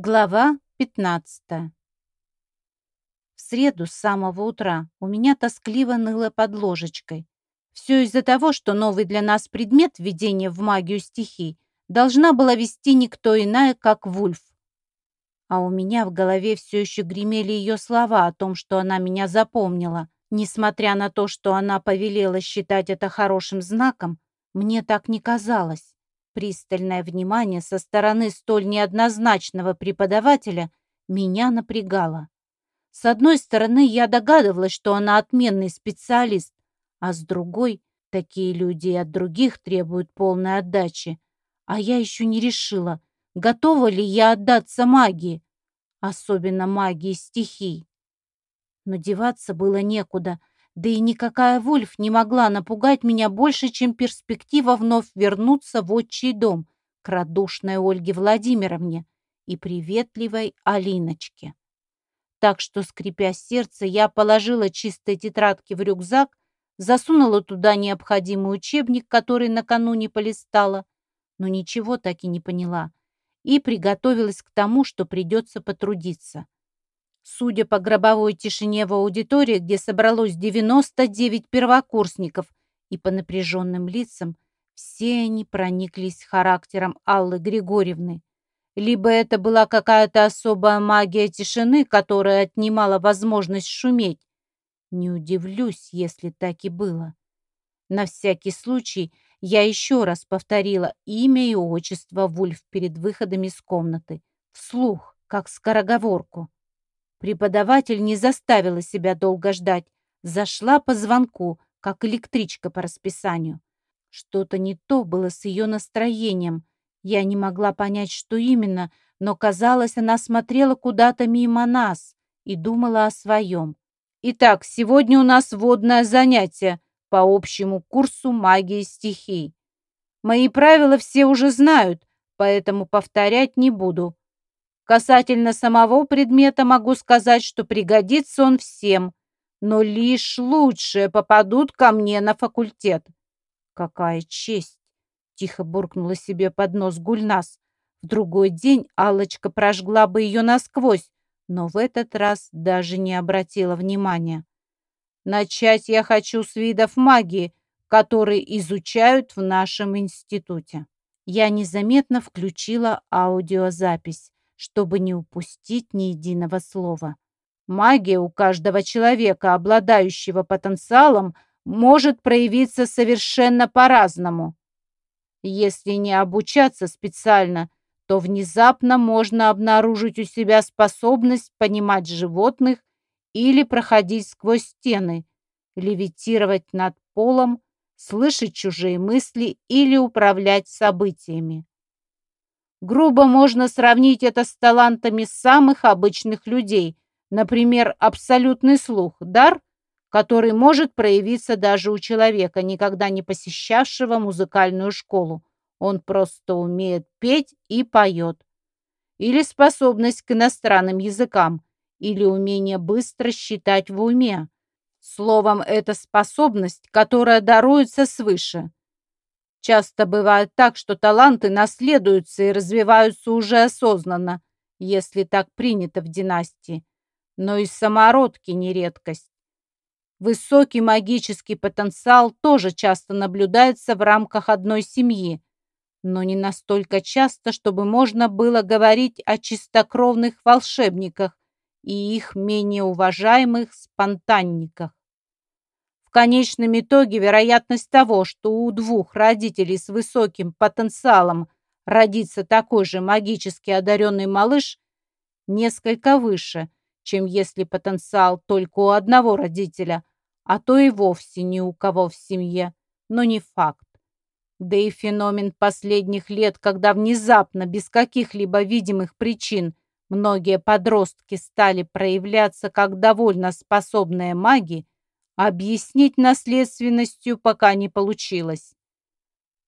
Глава 15 В среду с самого утра у меня тоскливо ныло под ложечкой. Все из-за того, что новый для нас предмет введения в магию стихий должна была вести никто иная, как Вульф. А у меня в голове все еще гремели ее слова о том, что она меня запомнила. Несмотря на то, что она повелела считать это хорошим знаком, мне так не казалось. Пристальное внимание со стороны столь неоднозначного преподавателя меня напрягало. С одной стороны, я догадывалась, что она отменный специалист, а с другой, такие люди от других требуют полной отдачи. А я еще не решила, готова ли я отдаться магии, особенно магии стихий. Но деваться было некуда, да и никакая Вульф не могла напугать меня больше, чем перспектива вновь вернуться в отчий дом к радушной Ольге Владимировне и приветливой Алиночке. Так что, скрипя сердце, я положила чистые тетрадки в рюкзак, засунула туда необходимый учебник, который накануне полистала, но ничего так и не поняла, и приготовилась к тому, что придется потрудиться. Судя по гробовой тишине в аудитории, где собралось 99 первокурсников, и по напряженным лицам, все они прониклись характером Аллы Григорьевны. Либо это была какая-то особая магия тишины, которая отнимала возможность шуметь. Не удивлюсь, если так и было. На всякий случай я еще раз повторила имя и отчество Вульф перед выходом из комнаты. Вслух, как скороговорку. Преподаватель не заставила себя долго ждать. Зашла по звонку, как электричка по расписанию. Что-то не то было с ее настроением. Я не могла понять, что именно, но, казалось, она смотрела куда-то мимо нас и думала о своем. «Итак, сегодня у нас водное занятие по общему курсу магии стихий. Мои правила все уже знают, поэтому повторять не буду. Касательно самого предмета могу сказать, что пригодится он всем, но лишь лучшие попадут ко мне на факультет. Какая честь! Тихо буркнула себе под нос Гульнас. В другой день алочка прожгла бы ее насквозь, но в этот раз даже не обратила внимания. Начать я хочу с видов магии, которые изучают в нашем институте. Я незаметно включила аудиозапись чтобы не упустить ни единого слова. Магия у каждого человека, обладающего потенциалом, может проявиться совершенно по-разному. Если не обучаться специально, то внезапно можно обнаружить у себя способность понимать животных или проходить сквозь стены, левитировать над полом, слышать чужие мысли или управлять событиями. Грубо можно сравнить это с талантами самых обычных людей. Например, абсолютный слух, дар, который может проявиться даже у человека, никогда не посещавшего музыкальную школу. Он просто умеет петь и поет. Или способность к иностранным языкам, или умение быстро считать в уме. Словом, это способность, которая даруется свыше. Часто бывает так, что таланты наследуются и развиваются уже осознанно, если так принято в династии. Но и самородки не редкость. Высокий магический потенциал тоже часто наблюдается в рамках одной семьи, но не настолько часто, чтобы можно было говорить о чистокровных волшебниках и их менее уважаемых спонтанниках. В конечном итоге вероятность того, что у двух родителей с высоким потенциалом родится такой же магически одаренный малыш, несколько выше, чем если потенциал только у одного родителя, а то и вовсе ни у кого в семье, но не факт. Да и феномен последних лет, когда внезапно, без каких-либо видимых причин, многие подростки стали проявляться как довольно способные маги, Объяснить наследственностью пока не получилось.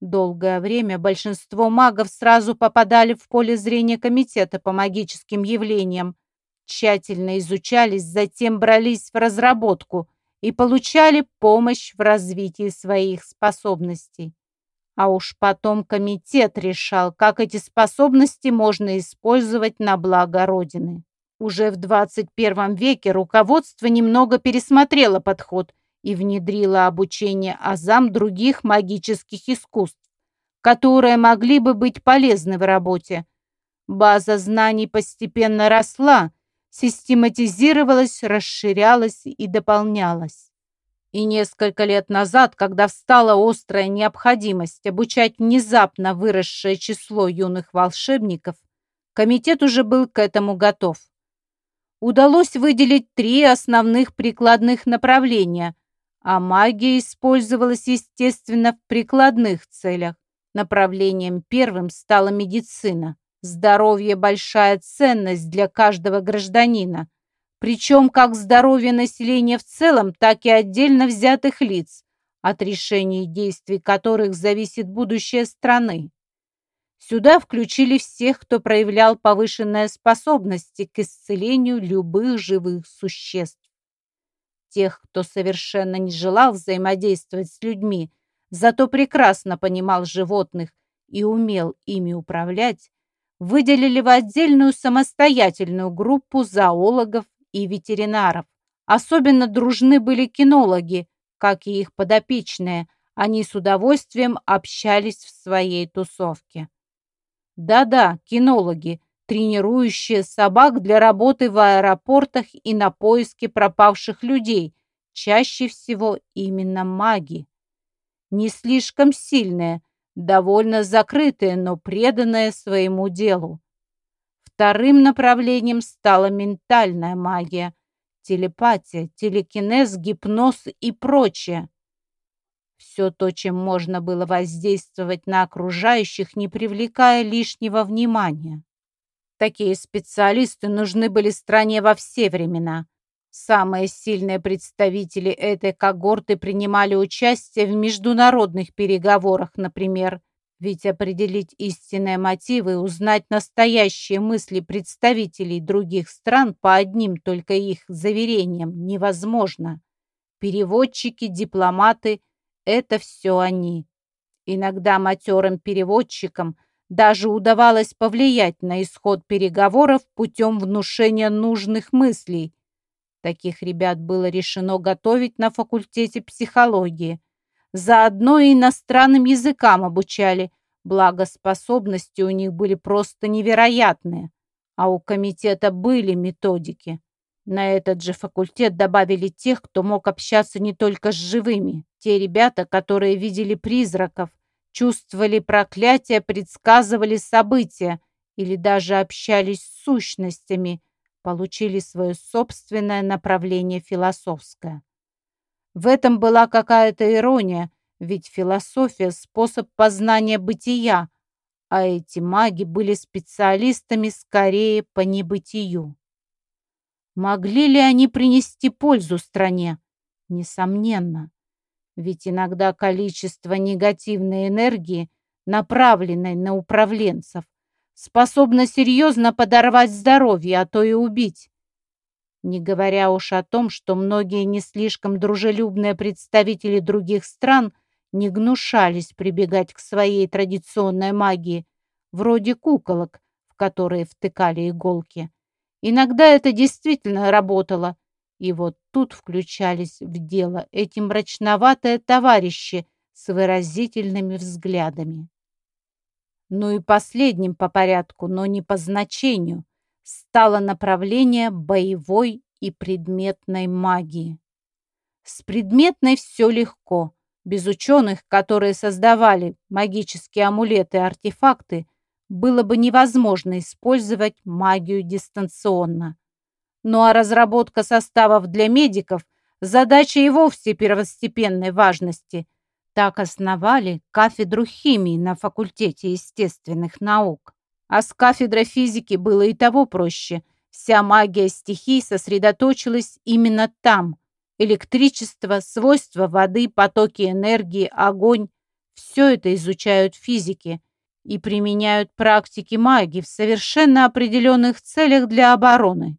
Долгое время большинство магов сразу попадали в поле зрения комитета по магическим явлениям, тщательно изучались, затем брались в разработку и получали помощь в развитии своих способностей. А уж потом комитет решал, как эти способности можно использовать на благо Родины. Уже в 21 веке руководство немного пересмотрело подход и внедрило обучение азам других магических искусств, которые могли бы быть полезны в работе. База знаний постепенно росла, систематизировалась, расширялась и дополнялась. И несколько лет назад, когда встала острая необходимость обучать внезапно выросшее число юных волшебников, комитет уже был к этому готов. Удалось выделить три основных прикладных направления, а магия использовалась, естественно, в прикладных целях. Направлением первым стала медицина. Здоровье – большая ценность для каждого гражданина – причем как здоровье населения в целом, так и отдельно взятых лиц, от решений и действий которых зависит будущее страны. Сюда включили всех, кто проявлял повышенные способности к исцелению любых живых существ. Тех, кто совершенно не желал взаимодействовать с людьми, зато прекрасно понимал животных и умел ими управлять, выделили в отдельную самостоятельную группу зоологов и ветеринаров. Особенно дружны были кинологи, как и их подопечные. Они с удовольствием общались в своей тусовке. Да-да, кинологи, тренирующие собак для работы в аэропортах и на поиски пропавших людей, чаще всего именно маги. Не слишком сильные, довольно закрытые, но преданные своему делу. Вторым направлением стала ментальная магия, телепатия, телекинез, гипноз и прочее. Все то, чем можно было воздействовать на окружающих, не привлекая лишнего внимания. Такие специалисты нужны были стране во все времена. Самые сильные представители этой когорты принимали участие в международных переговорах, например, ведь определить истинные мотивы, узнать настоящие мысли представителей других стран по одним только их заверениям невозможно. Переводчики, дипломаты – это все они. Иногда матерым переводчикам даже удавалось повлиять на исход переговоров путем внушения нужных мыслей. Таких ребят было решено готовить на факультете психологии – Заодно и иностранным языкам обучали, благо способности у них были просто невероятные. А у комитета были методики. На этот же факультет добавили тех, кто мог общаться не только с живыми. Те ребята, которые видели призраков, чувствовали проклятия, предсказывали события или даже общались с сущностями, получили свое собственное направление философское. В этом была какая-то ирония, ведь философия – способ познания бытия, а эти маги были специалистами скорее по небытию. Могли ли они принести пользу стране? Несомненно. Ведь иногда количество негативной энергии, направленной на управленцев, способно серьезно подорвать здоровье, а то и убить. Не говоря уж о том, что многие не слишком дружелюбные представители других стран не гнушались прибегать к своей традиционной магии, вроде куколок, в которые втыкали иголки. Иногда это действительно работало, и вот тут включались в дело эти мрачноватые товарищи с выразительными взглядами. Ну и последним по порядку, но не по значению, стало направление боевой и предметной магии. С предметной все легко. Без ученых, которые создавали магические амулеты и артефакты, было бы невозможно использовать магию дистанционно. Ну а разработка составов для медиков – задача и вовсе первостепенной важности. Так основали кафедру химии на факультете естественных наук. А с кафедрой физики было и того проще. Вся магия стихий сосредоточилась именно там. Электричество, свойства воды, потоки энергии, огонь – все это изучают физики и применяют практики магии в совершенно определенных целях для обороны.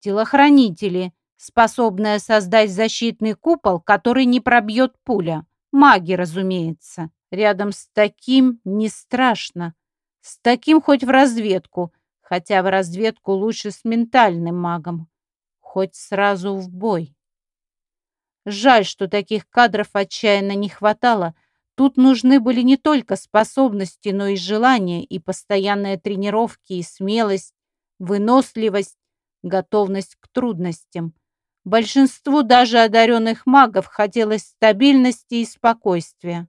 Телохранители, способные создать защитный купол, который не пробьет пуля. Маги, разумеется. Рядом с таким не страшно. С таким хоть в разведку, хотя в разведку лучше с ментальным магом. Хоть сразу в бой. Жаль, что таких кадров отчаянно не хватало. Тут нужны были не только способности, но и желание, и постоянные тренировки, и смелость, выносливость, готовность к трудностям. Большинству даже одаренных магов хотелось стабильности и спокойствия.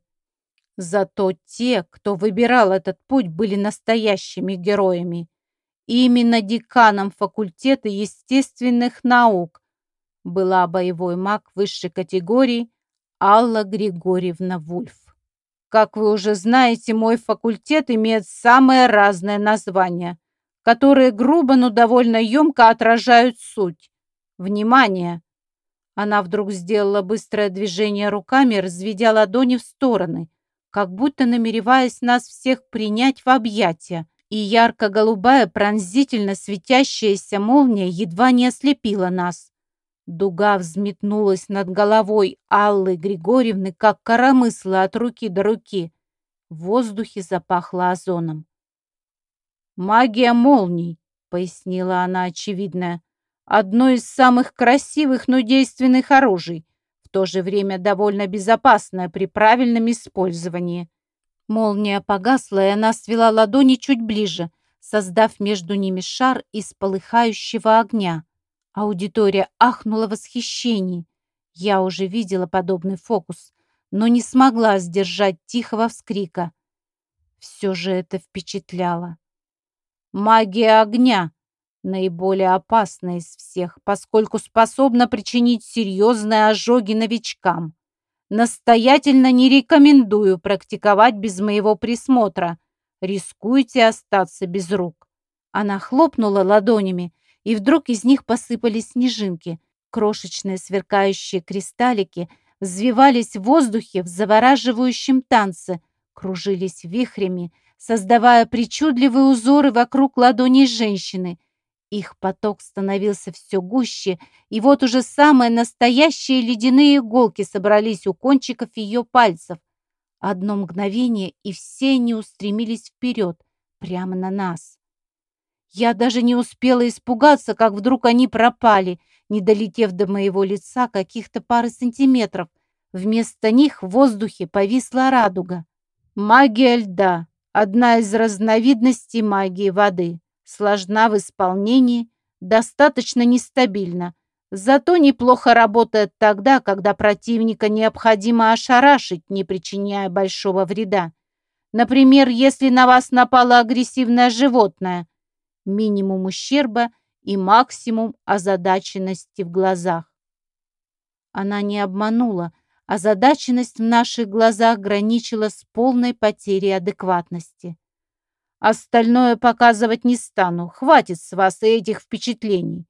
Зато те, кто выбирал этот путь, были настоящими героями. И именно деканом факультета естественных наук была боевой маг высшей категории Алла Григорьевна Вульф. Как вы уже знаете, мой факультет имеет самые разные названия, которые грубо, но довольно емко отражают суть. Внимание! Она вдруг сделала быстрое движение руками, разведя ладони в стороны, как будто намереваясь нас всех принять в объятия, и ярко-голубая пронзительно светящаяся молния едва не ослепила нас. Дуга взметнулась над головой Аллы Григорьевны, как коромысла от руки до руки. В воздухе запахло озоном. «Магия молний», — пояснила она очевидное, — «одно из самых красивых, но действенных оружий, в то же время довольно безопасная при правильном использовании. Молния погасла, и она свела ладони чуть ближе, создав между ними шар из полыхающего огня. Аудитория ахнула в восхищении. Я уже видела подобный фокус, но не смогла сдержать тихого вскрика. Все же это впечатляло. «Магия огня!» наиболее опасна из всех, поскольку способна причинить серьезные ожоги новичкам. Настоятельно не рекомендую практиковать без моего присмотра. Рискуете остаться без рук. Она хлопнула ладонями, и вдруг из них посыпались снежинки. Крошечные сверкающие кристаллики взвивались в воздухе в завораживающем танце, кружились вихрями, создавая причудливые узоры вокруг ладоней женщины — их поток становился все гуще, и вот уже самые настоящие ледяные иголки собрались у кончиков ее пальцев. Одно мгновение, и все они устремились вперед, прямо на нас. Я даже не успела испугаться, как вдруг они пропали, не долетев до моего лица каких-то пары сантиметров. Вместо них в воздухе повисла радуга. Магия льда — одна из разновидностей магии воды сложна в исполнении, достаточно нестабильна, зато неплохо работает тогда, когда противника необходимо ошарашить, не причиняя большого вреда. Например, если на вас напало агрессивное животное, минимум ущерба и максимум озадаченности в глазах. Она не обманула, озадаченность в наших глазах граничила с полной потерей адекватности. Остальное показывать не стану. Хватит с вас этих впечатлений.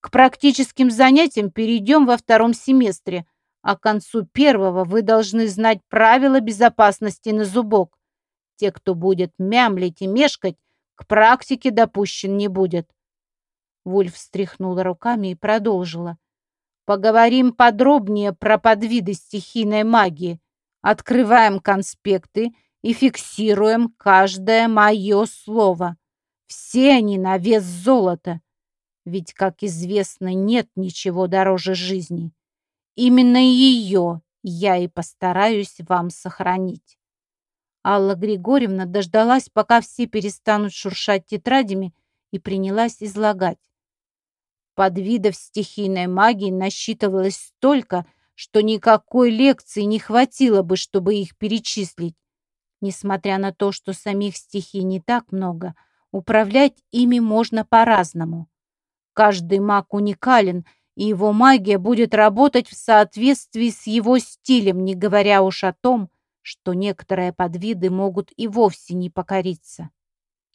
К практическим занятиям перейдем во втором семестре, а к концу первого вы должны знать правила безопасности на зубок. Те, кто будет мямлить и мешкать, к практике допущен не будет. Вульф встряхнула руками и продолжила. Поговорим подробнее про подвиды стихийной магии. Открываем конспекты и фиксируем каждое мое слово. Все они на вес золота. Ведь, как известно, нет ничего дороже жизни. Именно ее я и постараюсь вам сохранить. Алла Григорьевна дождалась, пока все перестанут шуршать тетрадями, и принялась излагать. Подвидов стихийной магии насчитывалось столько, что никакой лекции не хватило бы, чтобы их перечислить. Несмотря на то, что самих стихий не так много, управлять ими можно по-разному. Каждый маг уникален, и его магия будет работать в соответствии с его стилем, не говоря уж о том, что некоторые подвиды могут и вовсе не покориться.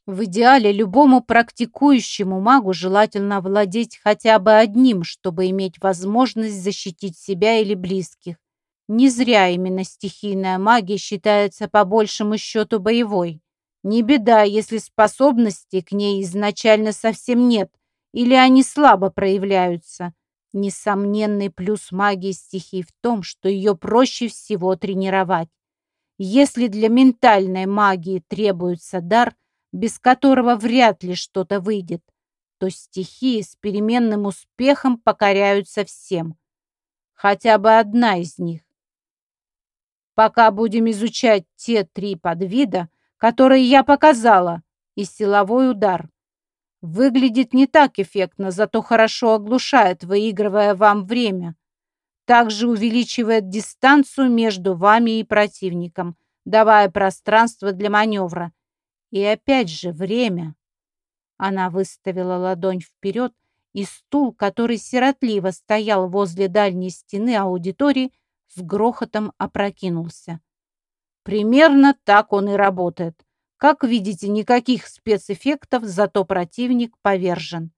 В идеале любому практикующему магу желательно владеть хотя бы одним, чтобы иметь возможность защитить себя или близких. Не зря именно стихийная магия считается по большему счету боевой. Не беда, если способностей к ней изначально совсем нет, или они слабо проявляются. Несомненный плюс магии стихий в том, что ее проще всего тренировать. Если для ментальной магии требуется дар, без которого вряд ли что-то выйдет, то стихии с переменным успехом покоряются всем. Хотя бы одна из них. Пока будем изучать те три подвида, которые я показала, и силовой удар. Выглядит не так эффектно, зато хорошо оглушает, выигрывая вам время. Также увеличивает дистанцию между вами и противником, давая пространство для маневра. И опять же время. Она выставила ладонь вперед, и стул, который сиротливо стоял возле дальней стены аудитории, с грохотом опрокинулся. Примерно так он и работает. Как видите, никаких спецэффектов, зато противник повержен.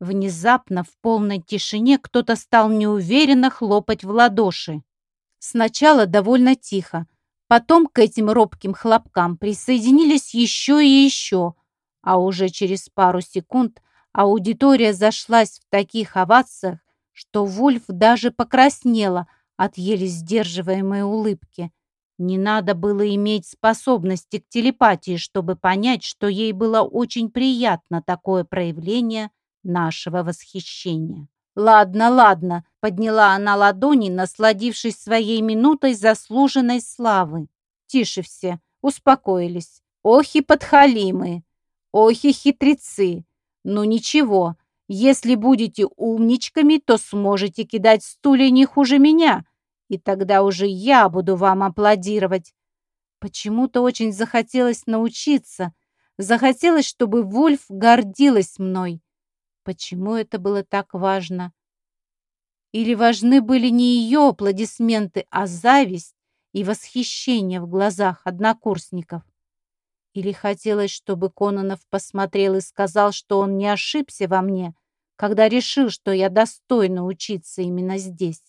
Внезапно в полной тишине кто-то стал неуверенно хлопать в ладоши. Сначала довольно тихо, потом к этим робким хлопкам присоединились еще и еще, а уже через пару секунд аудитория зашлась в таких овациях, что Вульф даже покраснела от еле сдерживаемой улыбки. Не надо было иметь способности к телепатии, чтобы понять, что ей было очень приятно такое проявление нашего восхищения. «Ладно, ладно», — подняла она ладони, насладившись своей минутой заслуженной славы. «Тише все, успокоились. Охи подхалимы, охи хитрецы. Ну ничего, если будете умничками, то сможете кидать стулья не хуже меня, и тогда уже я буду вам аплодировать. Почему-то очень захотелось научиться, захотелось, чтобы Вульф гордилась мной. Почему это было так важно? Или важны были не ее аплодисменты, а зависть и восхищение в глазах однокурсников? Или хотелось, чтобы Кононов посмотрел и сказал, что он не ошибся во мне, когда решил, что я достойна учиться именно здесь?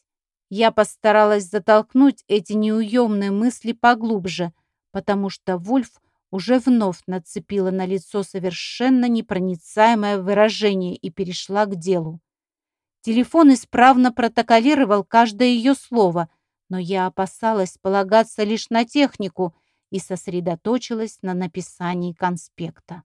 Я постаралась затолкнуть эти неуемные мысли поглубже, потому что Вульф уже вновь нацепила на лицо совершенно непроницаемое выражение и перешла к делу. Телефон исправно протоколировал каждое ее слово, но я опасалась полагаться лишь на технику и сосредоточилась на написании конспекта.